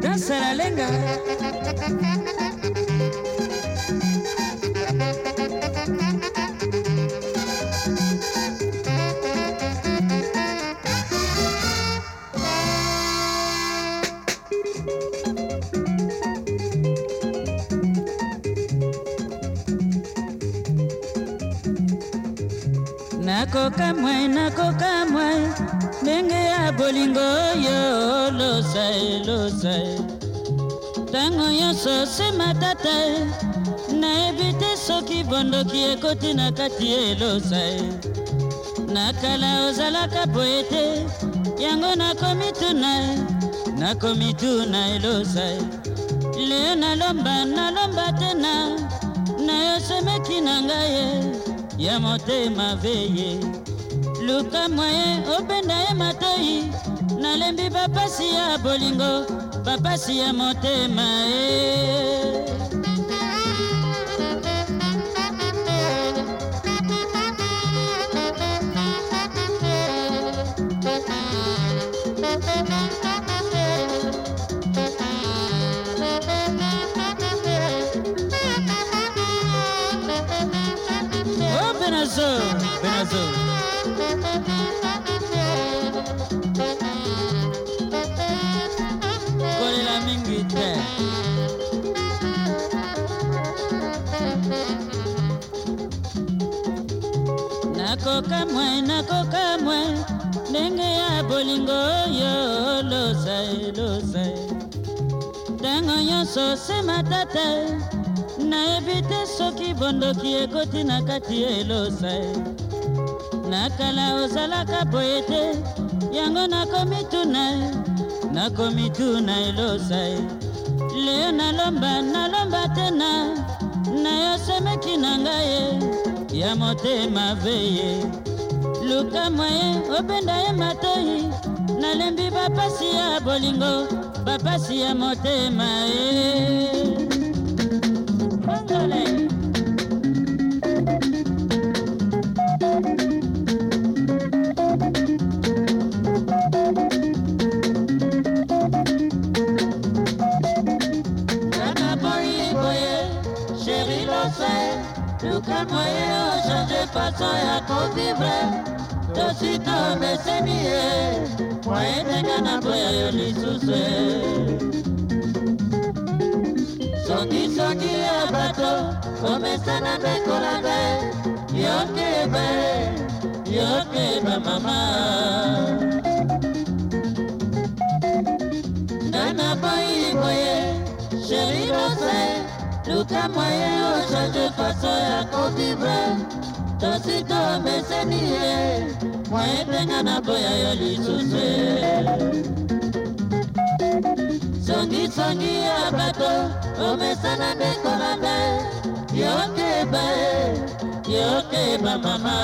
Danza la lenga. nakokamwa nakokamwa ndenge ya bolingo oyo losa elosa ntango nyonso nsima tata nayebi te soki bondoki ekoti na kati elosa nakala ozalaka boye te yango nakomi tuna nakomi tuna elosa leo nalomba nalomba te na nayosemeki na ngai ye motema veye luka mwaye openda ye matoi nalembi bapasi ya bolingo bapasi ya motema e eh. Peter. nakokamwe nakokamwe ndenge ya bolingo oyo losae losae ntango nyonso sema tata nayebi te soki bondoki ekoti na kati elosae nakala ozalaka boye te yango nakomituna nakomi tu na elosa ye leyo nalomba nalomba te na na yo semeki na ngai ye ya motema veye luka mwaye obenda ye matoi nalembi bapasi ya bolingo bapasi ya motema ye bongole trouver moyen de changer façon ya kovivre tosi tobeseni ye moyen ndenge na boya yo lisusu e sokisoki ya bato komesana nde kolanda ye yokeba ye yokeba mama luka moye ochange faso ya kovivre tosi tobeseni ye moye mpenga na boya yo lisusu songisongi ya bato omesana ndekolanda yokeba ye yokeba mama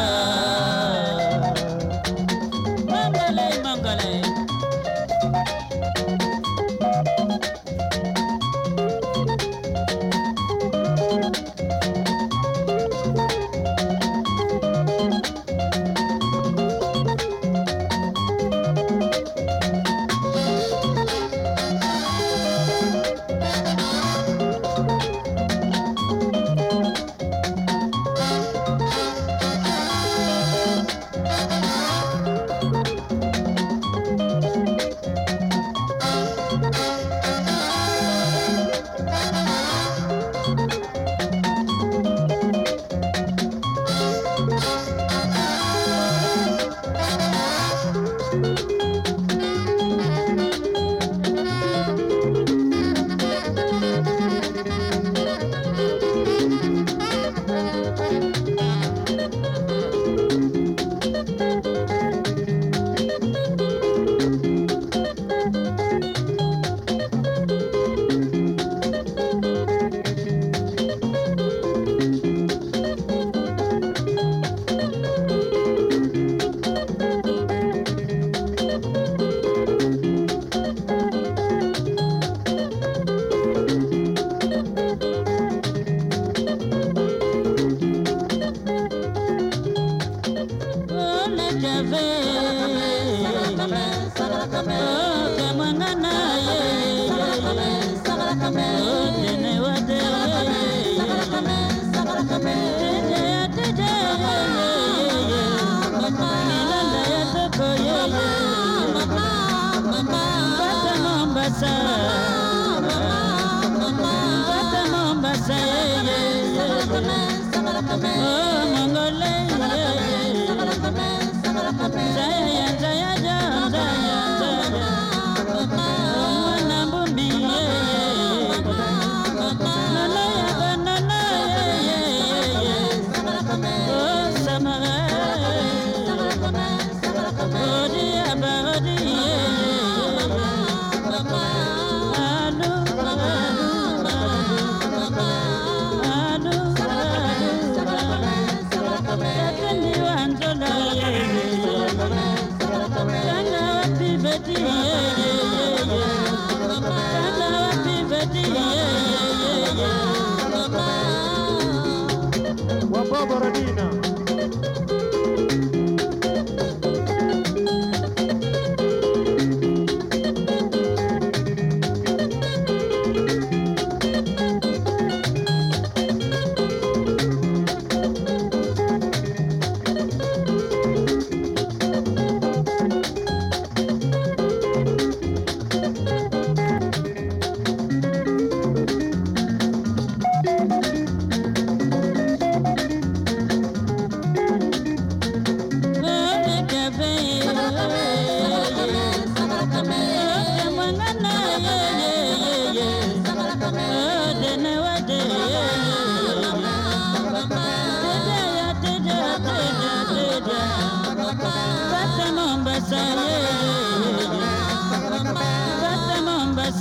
money.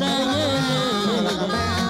it.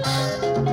Música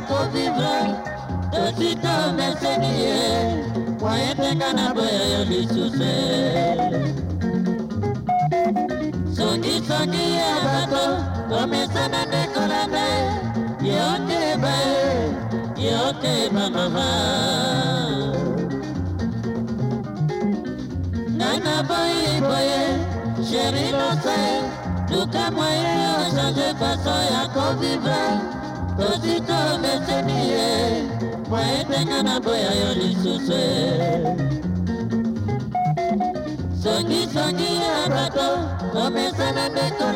nakozivre tosito meseni ye wayeteka na boya yo lisusu sokisoki ya bato komesana nde kolanda yokeba yokeba mama nana boyiboye sheri lose luka moye yo change faso ya kovivre tozi tobeteni ye mwa etenga na boya yo lisusu e songisongi ya bato komesana ndeko